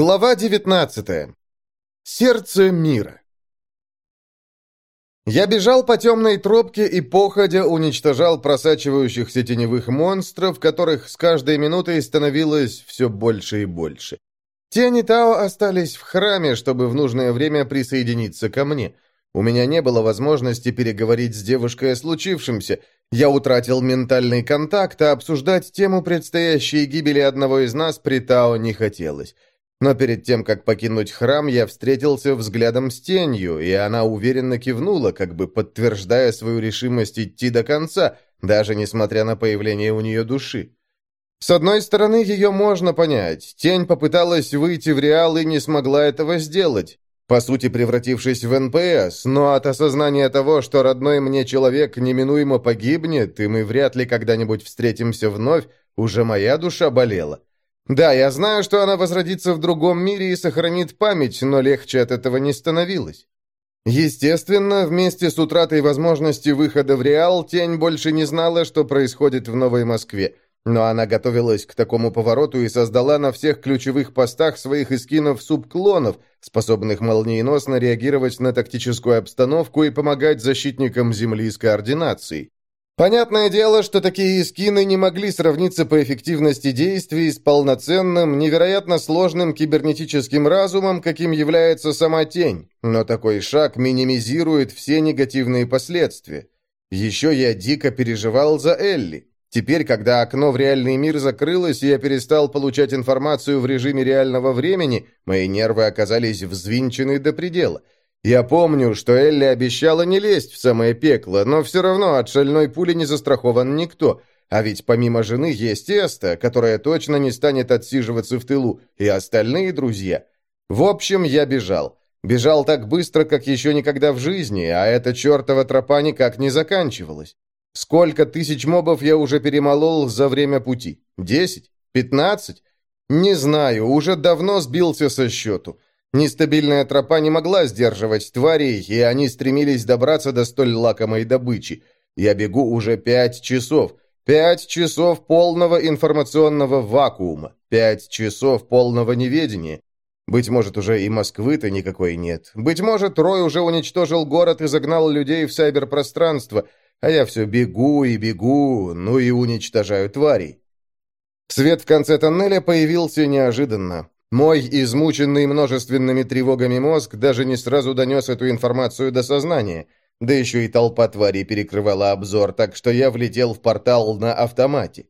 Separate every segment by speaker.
Speaker 1: Глава 19. Сердце мира. Я бежал по темной тропке и походя уничтожал просачивающихся теневых монстров, которых с каждой минутой становилось все больше и больше. Тени Тао остались в храме, чтобы в нужное время присоединиться ко мне. У меня не было возможности переговорить с девушкой о случившемся. Я утратил ментальный контакт, а обсуждать тему предстоящей гибели одного из нас при Тао не хотелось. Но перед тем, как покинуть храм, я встретился взглядом с тенью, и она уверенно кивнула, как бы подтверждая свою решимость идти до конца, даже несмотря на появление у нее души. С одной стороны, ее можно понять. Тень попыталась выйти в Реал и не смогла этого сделать, по сути превратившись в НПС, но от осознания того, что родной мне человек неминуемо погибнет, и мы вряд ли когда-нибудь встретимся вновь, уже моя душа болела. Да, я знаю, что она возродится в другом мире и сохранит память, но легче от этого не становилось. Естественно, вместе с утратой возможности выхода в Реал, Тень больше не знала, что происходит в Новой Москве. Но она готовилась к такому повороту и создала на всех ключевых постах своих эскинов-субклонов, способных молниеносно реагировать на тактическую обстановку и помогать защитникам Земли с координацией. Понятное дело, что такие скины не могли сравниться по эффективности действий с полноценным, невероятно сложным кибернетическим разумом, каким является сама тень, но такой шаг минимизирует все негативные последствия. Еще я дико переживал за Элли. Теперь, когда окно в реальный мир закрылось, и я перестал получать информацию в режиме реального времени, мои нервы оказались взвинчены до предела – я помню, что Элли обещала не лезть в самое пекло, но все равно от шальной пули не застрахован никто. А ведь помимо жены есть Эста, которая точно не станет отсиживаться в тылу, и остальные друзья. В общем, я бежал. Бежал так быстро, как еще никогда в жизни, а эта чертова тропа никак не заканчивалась. Сколько тысяч мобов я уже перемолол за время пути? Десять? Пятнадцать? Не знаю, уже давно сбился со счету. Нестабильная тропа не могла сдерживать тварей, и они стремились добраться до столь лакомой добычи. Я бегу уже пять часов. Пять часов полного информационного вакуума. Пять часов полного неведения. Быть может, уже и Москвы-то никакой нет. Быть может, Рой уже уничтожил город и загнал людей в сайберпространство, а я все бегу и бегу, ну и уничтожаю тварей. Свет в конце тоннеля появился неожиданно. Мой измученный множественными тревогами мозг даже не сразу донес эту информацию до сознания. Да еще и толпа тварей перекрывала обзор, так что я влетел в портал на автомате.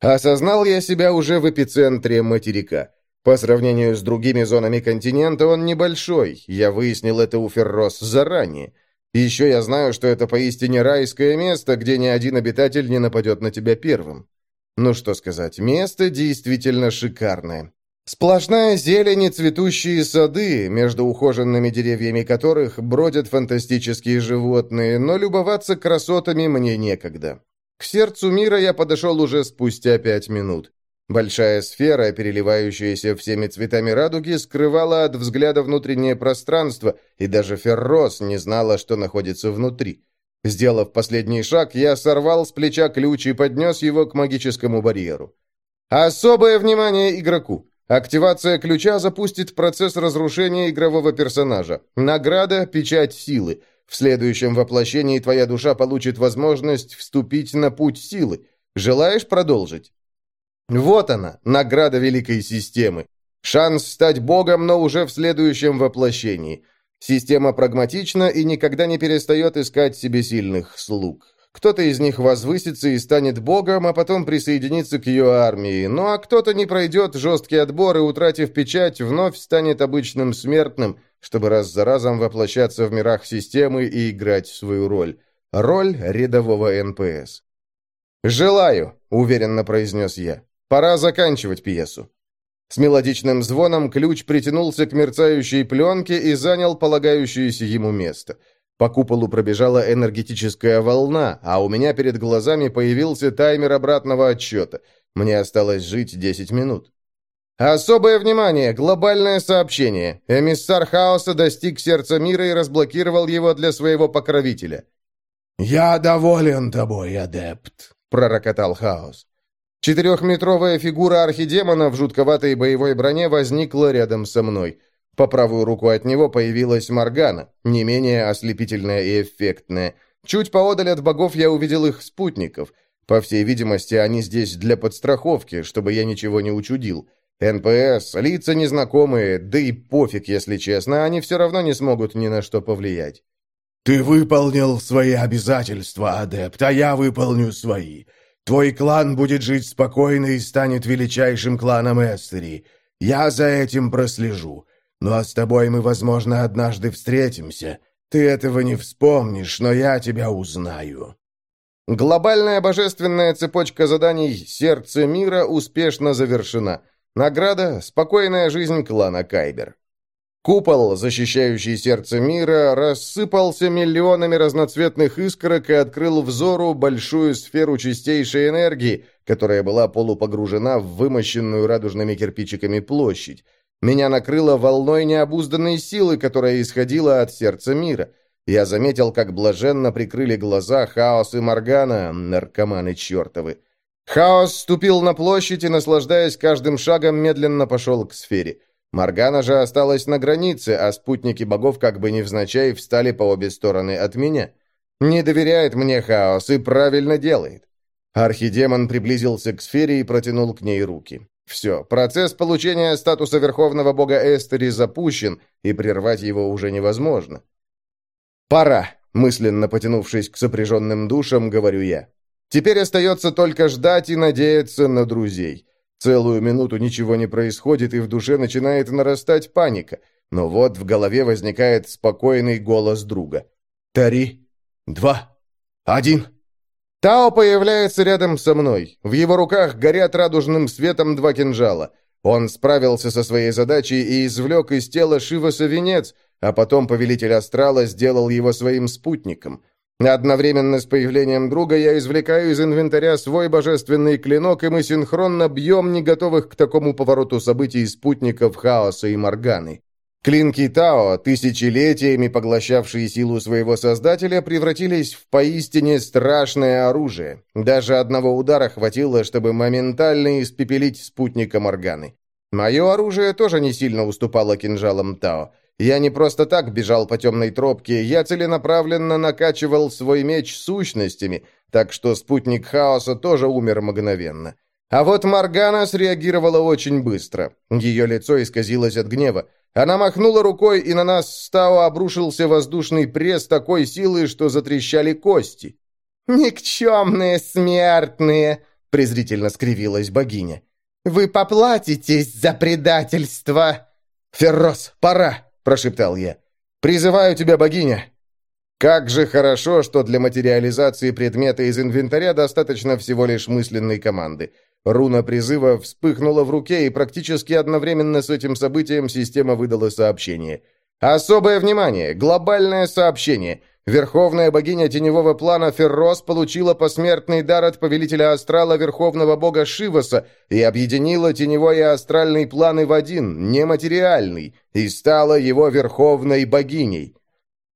Speaker 1: Осознал я себя уже в эпицентре материка. По сравнению с другими зонами континента он небольшой, я выяснил это у Феррос заранее. Еще я знаю, что это поистине райское место, где ни один обитатель не нападет на тебя первым. Ну что сказать, место действительно шикарное. Сплошная зелень и цветущие сады, между ухоженными деревьями которых бродят фантастические животные, но любоваться красотами мне некогда. К сердцу мира я подошел уже спустя пять минут. Большая сфера, переливающаяся всеми цветами радуги, скрывала от взгляда внутреннее пространство, и даже Феррос не знала, что находится внутри. Сделав последний шаг, я сорвал с плеча ключ и поднес его к магическому барьеру. «Особое внимание игроку! Активация ключа запустит процесс разрушения игрового персонажа. Награда – печать силы. В следующем воплощении твоя душа получит возможность вступить на путь силы. Желаешь продолжить? Вот она, награда великой системы. Шанс стать богом, но уже в следующем воплощении. Система прагматична и никогда не перестает искать себе сильных слуг. Кто-то из них возвысится и станет богом, а потом присоединится к ее армии. Ну а кто-то не пройдет жесткий отбор и, утратив печать, вновь станет обычным смертным, чтобы раз за разом воплощаться в мирах системы и играть свою роль. Роль рядового НПС. «Желаю», — уверенно произнес я. «Пора заканчивать пьесу». С мелодичным звоном ключ притянулся к мерцающей пленке и занял полагающееся ему место — по куполу пробежала энергетическая волна, а у меня перед глазами появился таймер обратного отсчета. Мне осталось жить 10 минут. Особое внимание! Глобальное сообщение. Эмиссар хаоса достиг сердца мира и разблокировал его для своего покровителя.
Speaker 2: «Я доволен тобой, адепт», — пророкотал хаос.
Speaker 1: Четырехметровая фигура архидемона в жутковатой боевой броне возникла рядом со мной. По правую руку от него появилась Моргана, не менее ослепительная и эффектная. Чуть поодаль от богов я увидел их спутников. По всей видимости, они здесь для подстраховки, чтобы я ничего не учудил. НПС, лица незнакомые, да и пофиг, если честно, они все равно не смогут ни на что повлиять.
Speaker 2: «Ты выполнил свои обязательства, адепт, а я выполню свои. Твой клан будет жить спокойно и станет величайшим кланом Эстери. Я за этим прослежу. Ну а с тобой мы, возможно, однажды встретимся. Ты этого не вспомнишь, но я тебя узнаю».
Speaker 1: Глобальная божественная цепочка заданий «Сердце мира» успешно завершена. Награда – спокойная жизнь клана Кайбер. Купол, защищающий сердце мира, рассыпался миллионами разноцветных искорок и открыл взору большую сферу чистейшей энергии, которая была полупогружена в вымощенную радужными кирпичиками площадь. Меня накрыло волной необузданной силы, которая исходила от сердца мира. Я заметил, как блаженно прикрыли глаза Хаос и Моргана, наркоманы чертовы. Хаос ступил на площадь и, наслаждаясь каждым шагом, медленно пошел к сфере. Моргана же осталась на границе, а спутники богов как бы невзначай встали по обе стороны от меня. Не доверяет мне хаос и правильно делает. Архидемон приблизился к сфере и протянул к ней руки. Все, процесс получения статуса Верховного Бога Эстери запущен, и прервать его уже невозможно. «Пора», — мысленно потянувшись к сопряженным душам, говорю я. «Теперь остается только ждать и надеяться на друзей». Целую минуту ничего не происходит, и в душе начинает нарастать паника. Но вот в голове возникает спокойный голос друга. «Три, два, один». Тао появляется рядом со мной. В его руках горят радужным светом два кинжала. Он справился со своей задачей и извлек из тела Шиваса венец, а потом повелитель Астрала сделал его своим спутником. Одновременно с появлением друга я извлекаю из инвентаря свой божественный клинок, и мы синхронно бьем не готовых к такому повороту событий спутников Хаоса и Морганы. Клинки Тао, тысячелетиями поглощавшие силу своего создателя, превратились в поистине страшное оружие. Даже одного удара хватило, чтобы моментально испепелить спутника Морганы. Мое оружие тоже не сильно уступало кинжалам Тао. Я не просто так бежал по темной тропке, я целенаправленно накачивал свой меч сущностями, так что спутник хаоса тоже умер мгновенно. А вот Маргана среагировала очень быстро. Ее лицо исказилось от гнева. Она махнула рукой, и на нас с Тао обрушился воздушный пресс такой силы, что затрещали кости. «Никчемные смертные!» — презрительно скривилась богиня. «Вы поплатитесь за предательство!» «Феррос, пора!» прошептал я. «Призываю тебя, богиня!» Как же хорошо, что для материализации предмета из инвентаря достаточно всего лишь мысленной команды. Руна призыва вспыхнула в руке, и практически одновременно с этим событием система выдала сообщение. «Особое внимание! Глобальное сообщение! Верховная богиня теневого плана Феррос получила посмертный дар от повелителя астрала Верховного бога Шиваса и объединила теневой и астральный планы в один, нематериальный, и стала его верховной богиней.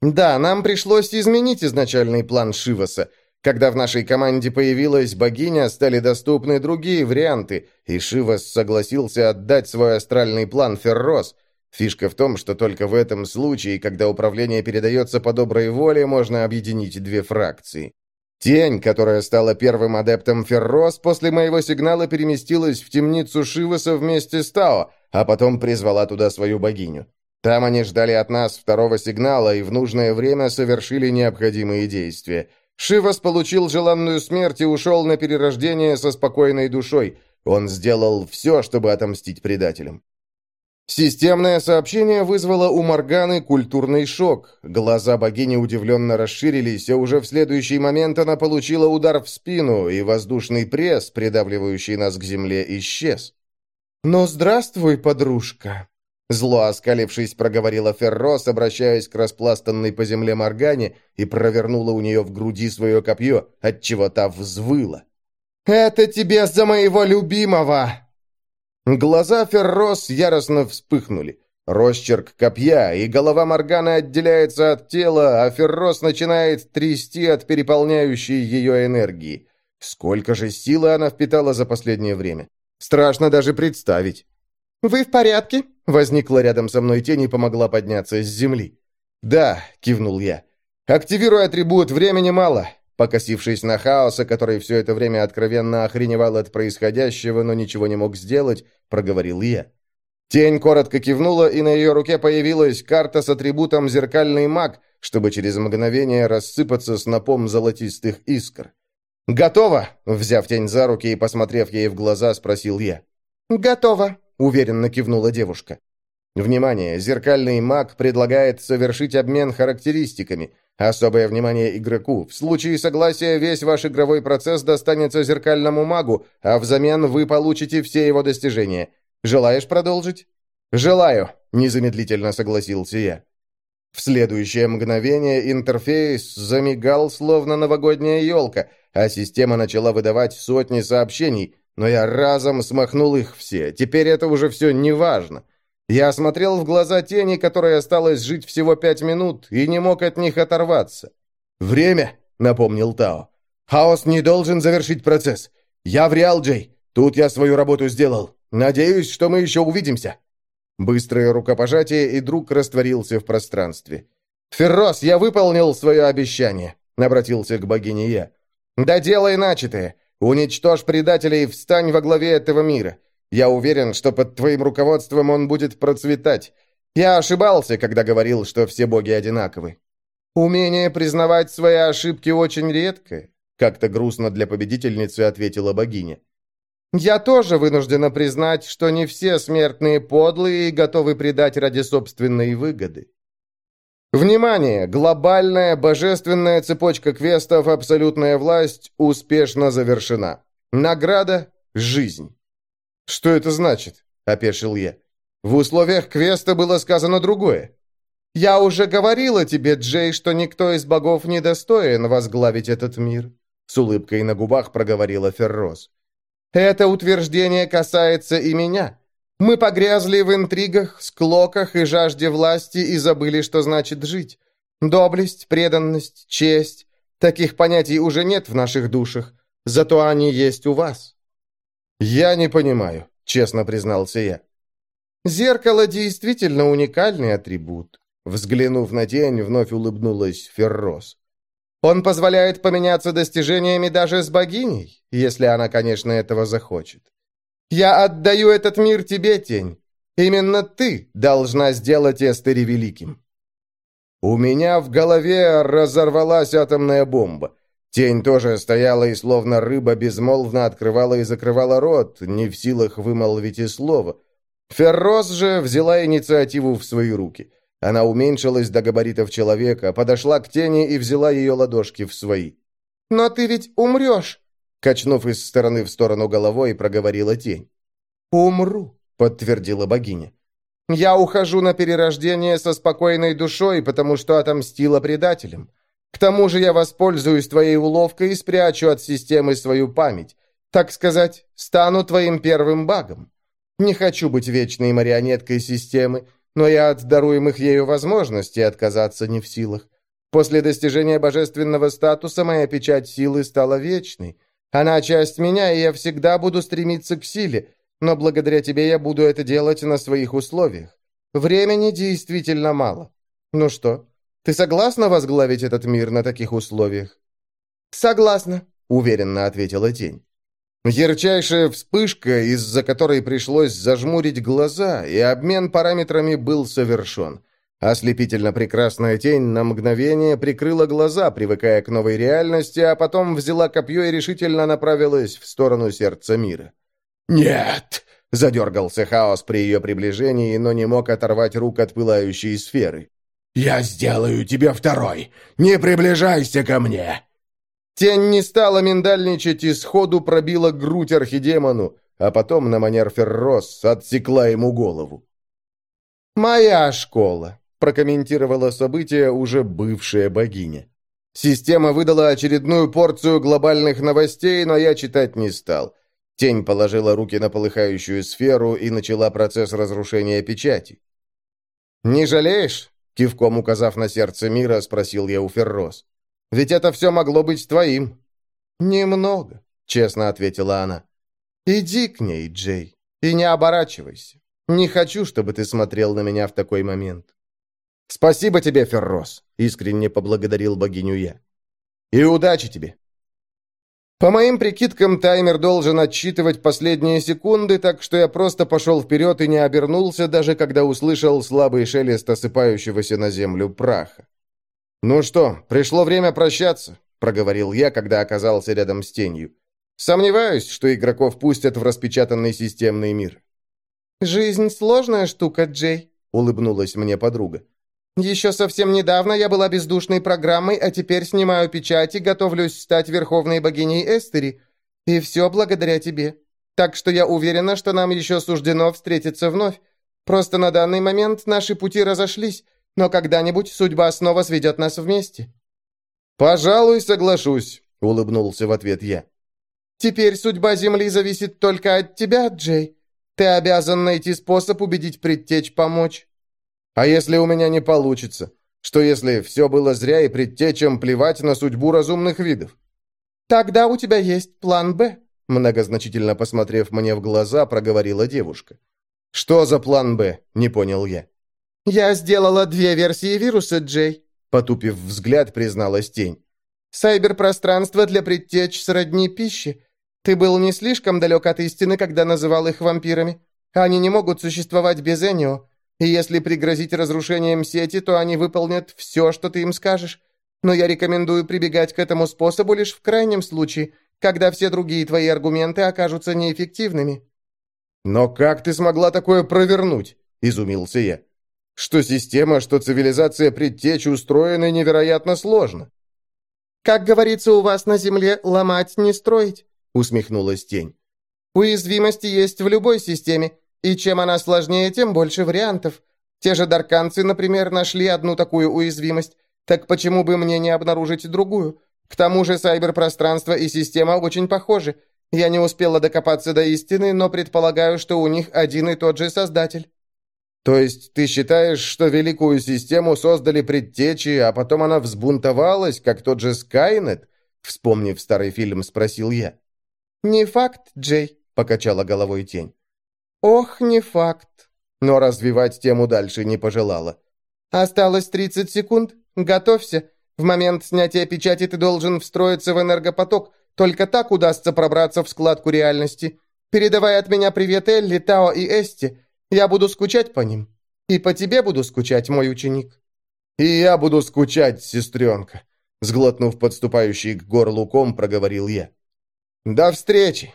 Speaker 1: Да, нам пришлось изменить изначальный план Шиваса. Когда в нашей команде появилась богиня, стали доступны другие варианты, и Шивас согласился отдать свой астральный план Феррос, Фишка в том, что только в этом случае, когда управление передается по доброй воле, можно объединить две фракции. Тень, которая стала первым адептом Феррос, после моего сигнала переместилась в темницу Шиваса вместе с Тао, а потом призвала туда свою богиню. Там они ждали от нас второго сигнала и в нужное время совершили необходимые действия. Шивас получил желанную смерть и ушел на перерождение со спокойной душой. Он сделал все, чтобы отомстить предателям. Системное сообщение вызвало у Морганы культурный шок. Глаза богини удивленно расширились, а уже в следующий момент она получила удар в спину, и воздушный пресс, придавливающий нас к земле, исчез. «Ну, здравствуй, подружка!» Зло оскалившись, проговорила Феррос, обращаясь к распластанной по земле Моргане, и провернула у нее в груди свое копье, отчего та взвыла. «Это тебе за моего любимого!» Глаза Феррос яростно вспыхнули. Росчерк копья, и голова Морганы отделяется от тела, а Феррос начинает трясти от переполняющей ее энергии. Сколько же силы она впитала за последнее время. Страшно даже представить.
Speaker 3: «Вы в порядке?»
Speaker 1: Возникла рядом со мной тень и помогла подняться с земли. «Да», — кивнул я. «Активируй атрибут, времени мало». Покосившись на хаоса, который все это время откровенно охреневал от происходящего, но ничего не мог сделать, проговорил я. Тень коротко кивнула, и на ее руке появилась карта с атрибутом «Зеркальный маг», чтобы через мгновение рассыпаться снопом золотистых искр. «Готово!» — взяв тень за руки и посмотрев ей в глаза, спросил я.
Speaker 3: «Готово!»
Speaker 1: — уверенно кивнула девушка. Внимание! Зеркальный маг предлагает совершить обмен характеристиками. Особое внимание игроку. В случае согласия весь ваш игровой процесс достанется зеркальному магу, а взамен вы получите все его достижения. Желаешь продолжить? Желаю, незамедлительно согласился я. В следующее мгновение интерфейс замигал, словно новогодняя елка, а система начала выдавать сотни сообщений, но я разом смахнул их все. Теперь это уже все не важно. Я смотрел в глаза тени, которой осталось жить всего пять минут, и не мог от них оторваться. «Время», — напомнил Тао. «Хаос не должен завершить процесс. Я в Реал, Джей. Тут я свою работу сделал. Надеюсь, что мы еще увидимся». Быстрое рукопожатие, и друг растворился в пространстве. «Феррос, я выполнил свое обещание», — обратился к богине я. «Да делай начатое. Уничтожь предателей и встань во главе этого мира. Я уверен, что под твоим руководством он будет процветать. Я ошибался, когда говорил, что все боги одинаковы. Умение признавать свои ошибки очень редко, как-то грустно для победительницы ответила богиня. Я тоже вынуждена признать, что не все смертные подлые и готовы предать ради собственной выгоды. Внимание! Глобальная божественная цепочка квестов «Абсолютная власть» успешно завершена. Награда – жизнь. «Что это значит?» – опешил я. «В условиях квеста было сказано другое». «Я уже говорила тебе, Джей, что никто из богов не достоин возглавить этот мир», — с улыбкой на губах проговорила Ферроз. «Это утверждение касается и меня. Мы погрязли в интригах, склоках и жажде власти и забыли, что значит жить. Доблесть, преданность, честь — таких понятий уже нет в наших душах, зато они есть у вас». «Я не понимаю», — честно признался я. «Зеркало действительно уникальный атрибут», — взглянув на тень, вновь улыбнулась Феррос. «Он позволяет поменяться достижениями даже с богиней, если она, конечно, этого захочет. Я отдаю этот мир тебе, тень. Именно ты должна сделать Эстери великим». У меня в голове разорвалась атомная бомба. Тень тоже стояла и, словно рыба, безмолвно открывала и закрывала рот, не в силах вымолвить и слова. Феррос же взяла инициативу в свои руки. Она уменьшилась до габаритов человека, подошла к тени и взяла ее ладошки в свои. «Но ты ведь умрешь!» Качнув из стороны в сторону головой, проговорила тень. «Умру», — подтвердила богиня. «Я ухожу на перерождение со спокойной душой, потому что отомстила предателям. К тому же я воспользуюсь твоей уловкой и спрячу от системы свою память. Так сказать, стану твоим первым багом. Не хочу быть вечной марионеткой системы, но я от даруемых ею возможностей отказаться не в силах. После достижения божественного статуса моя печать силы стала вечной. Она часть меня, и я всегда буду стремиться к силе, но благодаря тебе я буду это делать на своих условиях. Времени действительно мало. Ну что, ты согласна возглавить этот мир на таких условиях?» «Согласна», — уверенно ответила тень. Ярчайшая вспышка, из-за которой пришлось зажмурить глаза, и обмен параметрами был совершен. Ослепительно прекрасная тень на мгновение прикрыла глаза, привыкая к новой реальности, а потом взяла копье и решительно направилась в сторону сердца мира. «Нет!» — задергался хаос при ее приближении, но не мог оторвать рук от пылающей сферы. «Я сделаю тебе второй! Не приближайся ко мне!» Тень не стала миндальничать и сходу пробила грудь архидемону, а потом на манер Феррос отсекла ему голову. «Моя школа», — прокомментировала событие уже бывшая богиня. Система выдала очередную порцию глобальных новостей, но я читать не стал. Тень положила руки на полыхающую сферу и начала процесс разрушения печати. «Не жалеешь?» Кивком указав на сердце мира, спросил я у Феррос. «Ведь это все могло быть твоим». «Немного», честно ответила она. «Иди к ней, Джей, и не оборачивайся. Не хочу, чтобы ты смотрел на меня в такой момент». «Спасибо тебе, Феррос», — искренне поблагодарил богиню я. «И удачи тебе». По моим прикидкам, таймер должен отсчитывать последние секунды, так что я просто пошел вперед и не обернулся, даже когда услышал слабый шелест осыпающегося на землю праха. «Ну что, пришло время прощаться», — проговорил я, когда оказался рядом с тенью. «Сомневаюсь, что игроков пустят в распечатанный системный мир».
Speaker 3: «Жизнь сложная штука, Джей», — улыбнулась мне подруга. Еще совсем недавно я была бездушной программой, а теперь снимаю печать и готовлюсь стать верховной богиней Эстери. И все благодаря тебе. Так что я уверена, что нам еще суждено встретиться вновь. Просто на данный момент наши пути разошлись, но когда-нибудь судьба снова сведет нас вместе».
Speaker 1: «Пожалуй, соглашусь», — улыбнулся в ответ я.
Speaker 3: «Теперь судьба Земли зависит только от тебя, Джей. Ты обязан найти способ убедить предтечь помочь».
Speaker 1: А если у меня не получится? Что если все было зря и предтечам плевать на судьбу разумных видов?
Speaker 3: Тогда у тебя есть план «Б»,
Speaker 1: многозначительно посмотрев мне в глаза, проговорила девушка. «Что за план «Б»?» — не понял я.
Speaker 3: «Я сделала две версии вируса, Джей», — потупив взгляд, призналась тень. «Сайберпространство для предтеч сродни пищи. Ты был не слишком далек от истины, когда называл их вампирами. Они не могут существовать без Энио. И если пригрозить разрушением сети, то они выполнят все, что ты им скажешь. Но я рекомендую прибегать к этому способу лишь в крайнем случае, когда все другие твои аргументы окажутся неэффективными».
Speaker 1: «Но как ты смогла такое провернуть?» – изумился я. «Что система, что цивилизация предтечи устроены невероятно сложно».
Speaker 3: «Как говорится у вас на Земле, ломать не строить», – усмехнулась тень. «Уязвимости есть в любой системе, и чем она сложнее, тем больше вариантов. Те же дарканцы, например, нашли одну такую уязвимость. Так почему бы мне не обнаружить другую? К тому же сайберпространство и система очень похожи. Я не успела докопаться до истины, но предполагаю, что у них один и тот же создатель.
Speaker 1: То есть ты считаешь, что великую систему создали предтечи, а потом она взбунтовалась, как тот же Скайнет? Вспомнив старый фильм, спросил я.
Speaker 3: «Не факт, Джей», — покачала головой тень. «Ох, не факт».
Speaker 1: Но развивать тему дальше не пожелала.
Speaker 3: «Осталось 30 секунд. Готовься. В момент снятия печати ты должен встроиться в энергопоток. Только так удастся пробраться в складку реальности. Передавай от меня привет Элли, Тао и Эсти. Я буду скучать по ним. И по тебе буду скучать, мой ученик».
Speaker 1: «И я буду скучать, сестренка», — сглотнув подступающий к горлу ком, проговорил я. «До встречи!»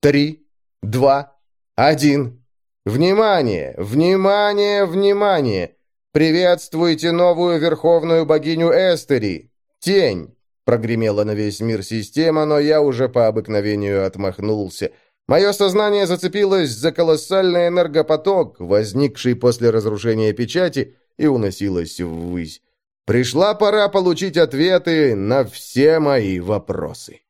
Speaker 1: «Три, два, один. Внимание! Внимание! Внимание! Приветствуйте новую верховную богиню Эстери! Тень!» Прогремела на весь мир система, но я уже по обыкновению отмахнулся. Мое сознание зацепилось за колоссальный энергопоток, возникший после разрушения печати, и уносилось ввысь. Пришла пора получить ответы на все мои вопросы.